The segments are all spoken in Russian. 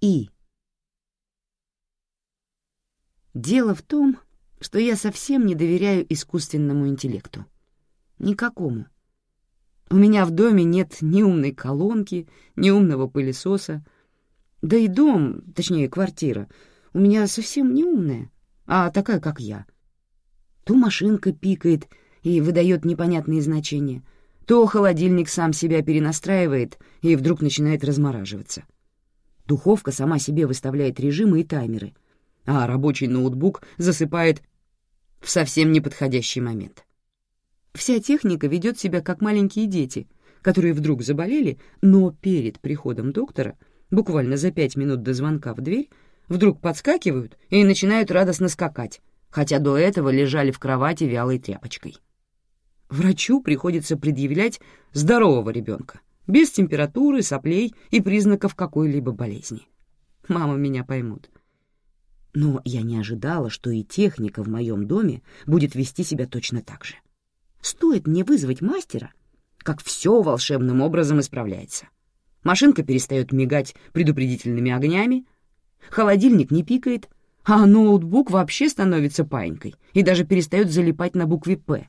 И. Дело в том, что я совсем не доверяю искусственному интеллекту. Никакому. У меня в доме нет ни умной колонки, ни умного пылесоса. Да и дом, точнее, квартира, у меня совсем не умная, а такая, как я. То машинка пикает и выдает непонятные значения, то холодильник сам себя перенастраивает и вдруг начинает размораживаться. Духовка сама себе выставляет режимы и таймеры, а рабочий ноутбук засыпает в совсем неподходящий момент. Вся техника ведет себя как маленькие дети, которые вдруг заболели, но перед приходом доктора, буквально за пять минут до звонка в дверь, вдруг подскакивают и начинают радостно скакать, хотя до этого лежали в кровати вялой тряпочкой. Врачу приходится предъявлять здорового ребенка, без температуры, соплей и признаков какой-либо болезни. Мама меня поймут. Но я не ожидала, что и техника в моем доме будет вести себя точно так же. Стоит мне вызвать мастера, как все волшебным образом исправляется. Машинка перестает мигать предупредительными огнями, холодильник не пикает, а ноутбук вообще становится паинькой и даже перестает залипать на букве «П».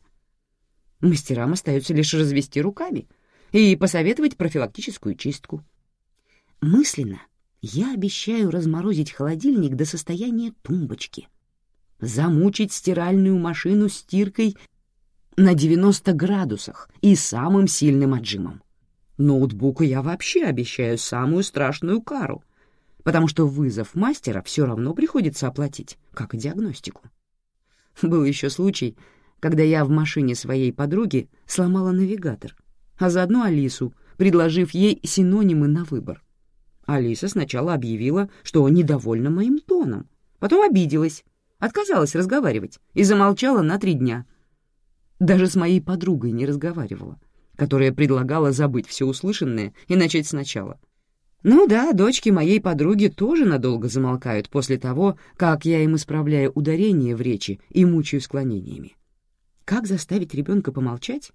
Мастерам остается лишь развести руками и посоветовать профилактическую чистку. Мысленно я обещаю разморозить холодильник до состояния тумбочки, замучить стиральную машину стиркой на 90 градусах и самым сильным отжимом. Ноутбуку я вообще обещаю самую страшную кару, потому что вызов мастера все равно приходится оплатить, как и диагностику. Был еще случай, когда я в машине своей подруги сломала навигатор, а заодно Алису, предложив ей синонимы на выбор. Алиса сначала объявила, что недовольна моим тоном, потом обиделась, отказалась разговаривать и замолчала на три дня. Даже с моей подругой не разговаривала, которая предлагала забыть все услышанное и начать сначала. Ну да, дочки моей подруги тоже надолго замолкают после того, как я им исправляю ударение в речи и мучаю склонениями. Как заставить ребенка помолчать?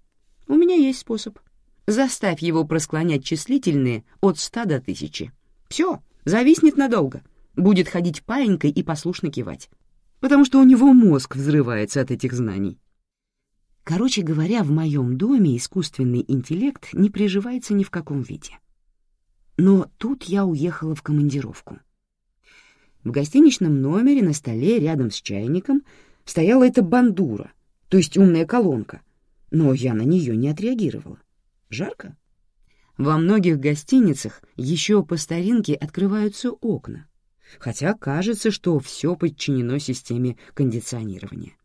У меня есть способ. Заставь его просклонять числительные от ста до тысячи. Все, зависнет надолго. Будет ходить паенькой и послушно кивать. Потому что у него мозг взрывается от этих знаний. Короче говоря, в моем доме искусственный интеллект не приживается ни в каком виде. Но тут я уехала в командировку. В гостиничном номере на столе рядом с чайником стояла эта бандура, то есть умная колонка, но я на нее не отреагировала. Жарко? Во многих гостиницах еще по старинке открываются окна, хотя кажется, что все подчинено системе кондиционирования.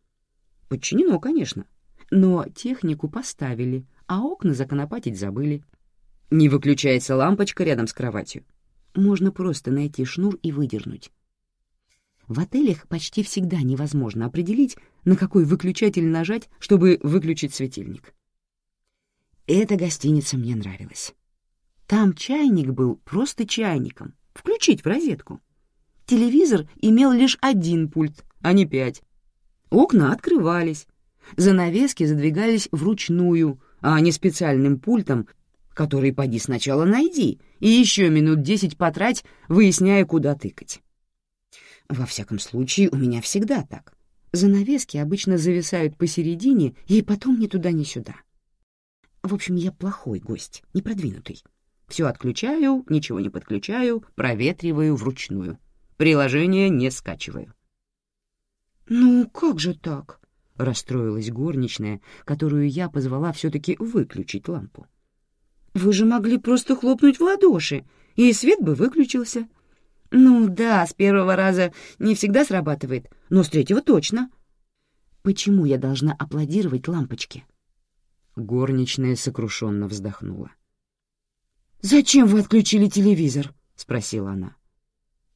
Подчинено, конечно, но технику поставили, а окна законопатить забыли. Не выключается лампочка рядом с кроватью. Можно просто найти шнур и выдернуть. В отелях почти всегда невозможно определить, на какой выключатель нажать, чтобы выключить светильник. Эта гостиница мне нравилась. Там чайник был просто чайником, включить в розетку. Телевизор имел лишь один пульт, а не пять. Окна открывались, занавески задвигались вручную, а не специальным пультом, который поди сначала найди и еще минут десять потрать, выясняя, куда тыкать. Во всяком случае, у меня всегда так. Занавески обычно зависают посередине и потом ни туда, ни сюда. В общем, я плохой гость, непродвинутый. Все отключаю, ничего не подключаю, проветриваю вручную. Приложение не скачиваю. «Ну, как же так?» — расстроилась горничная, которую я позвала все-таки выключить лампу. «Вы же могли просто хлопнуть в ладоши, и свет бы выключился». «Ну да, с первого раза не всегда срабатывает, но с третьего точно». «Почему я должна аплодировать лампочке?» Горничная сокрушенно вздохнула. «Зачем вы отключили телевизор?» — спросила она.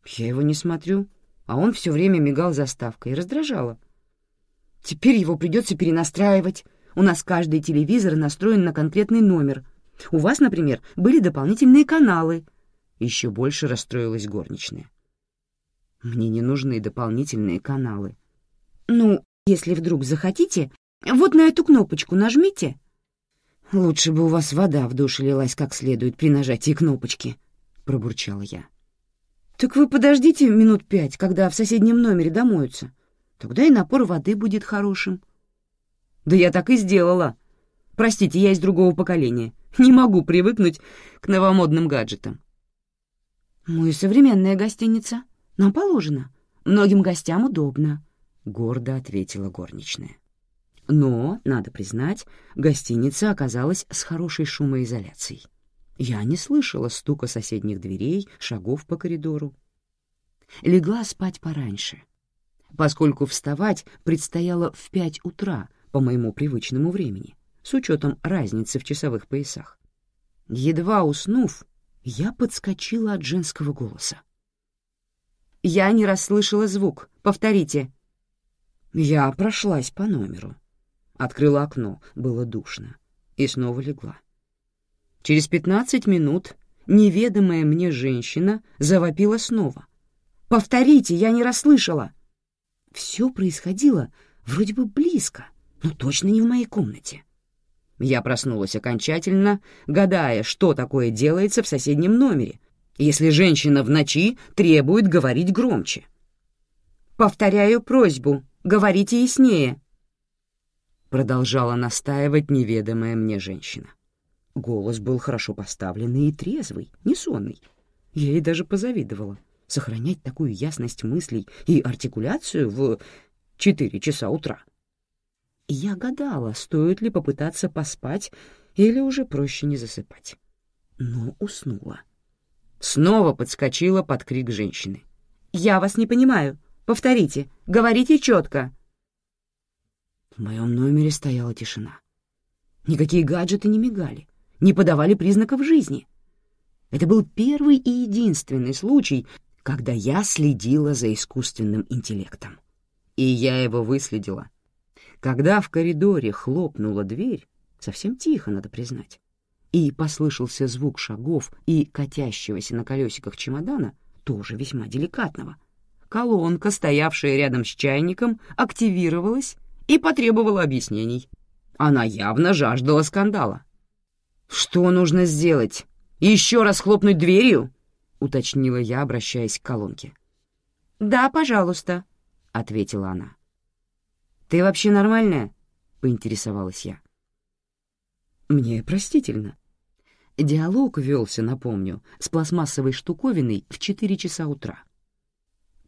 «Я его не смотрю, а он все время мигал заставкой и раздражало. Теперь его придется перенастраивать. У нас каждый телевизор настроен на конкретный номер. У вас, например, были дополнительные каналы». Еще больше расстроилась горничная. «Мне не нужны дополнительные каналы». «Ну, если вдруг захотите, вот на эту кнопочку нажмите», «Лучше бы у вас вода в душе лилась как следует при нажатии кнопочки», — пробурчала я. «Так вы подождите минут пять, когда в соседнем номере домоются. Тогда и напор воды будет хорошим». «Да я так и сделала. Простите, я из другого поколения. Не могу привыкнуть к новомодным гаджетам». «Мы современная гостиница. Нам положено. Многим гостям удобно», — гордо ответила горничная. Но, надо признать, гостиница оказалась с хорошей шумоизоляцией. Я не слышала стука соседних дверей, шагов по коридору. Легла спать пораньше, поскольку вставать предстояло в пять утра по моему привычному времени, с учетом разницы в часовых поясах. Едва уснув, я подскочила от женского голоса. «Я не расслышала звук. Повторите». Я прошлась по номеру. Открыла окно, было душно, и снова легла. Через пятнадцать минут неведомая мне женщина завопила снова. «Повторите, я не расслышала!» Все происходило вроде бы близко, но точно не в моей комнате. Я проснулась окончательно, гадая, что такое делается в соседнем номере, если женщина в ночи требует говорить громче. «Повторяю просьбу, говорите яснее», продолжала настаивать неведомая мне женщина. Голос был хорошо поставленный и трезвый, не сонный. Я ей даже позавидовала. Сохранять такую ясность мыслей и артикуляцию в четыре часа утра. Я гадала, стоит ли попытаться поспать или уже проще не засыпать. Но уснула. Снова подскочила под крик женщины. «Я вас не понимаю. Повторите. Говорите четко». В моем номере стояла тишина. Никакие гаджеты не мигали, не подавали признаков жизни. Это был первый и единственный случай, когда я следила за искусственным интеллектом. И я его выследила. Когда в коридоре хлопнула дверь, совсем тихо, надо признать, и послышался звук шагов и катящегося на колесиках чемодана, тоже весьма деликатного, колонка, стоявшая рядом с чайником, активировалась и потребовала объяснений. Она явно жаждала скандала. «Что нужно сделать? Еще раз хлопнуть дверью?» — уточнила я, обращаясь к колонке. «Да, пожалуйста», — ответила она. «Ты вообще нормальная?» — поинтересовалась я. «Мне простительно». Диалог велся, напомню, с пластмассовой штуковиной в четыре часа утра.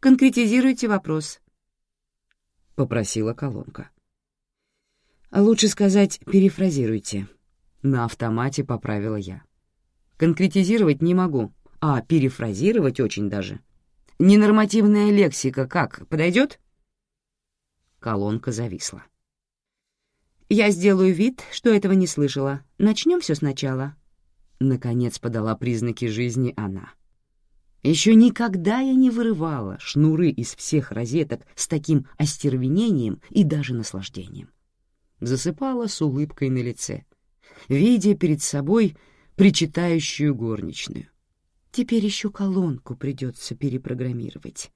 «Конкретизируйте вопрос», попросила колонка. Лучше сказать, перефразируйте. На автомате поправила я. Конкретизировать не могу, а перефразировать очень даже. Ненормативная лексика как, подойдет? Колонка зависла. Я сделаю вид, что этого не слышала. Начнем все сначала. Наконец подала признаки жизни она. Еще никогда я не вырывала шнуры из всех розеток с таким остервенением и даже наслаждением. Засыпала с улыбкой на лице, видя перед собой причитающую горничную. Теперь еще колонку придется перепрограммировать.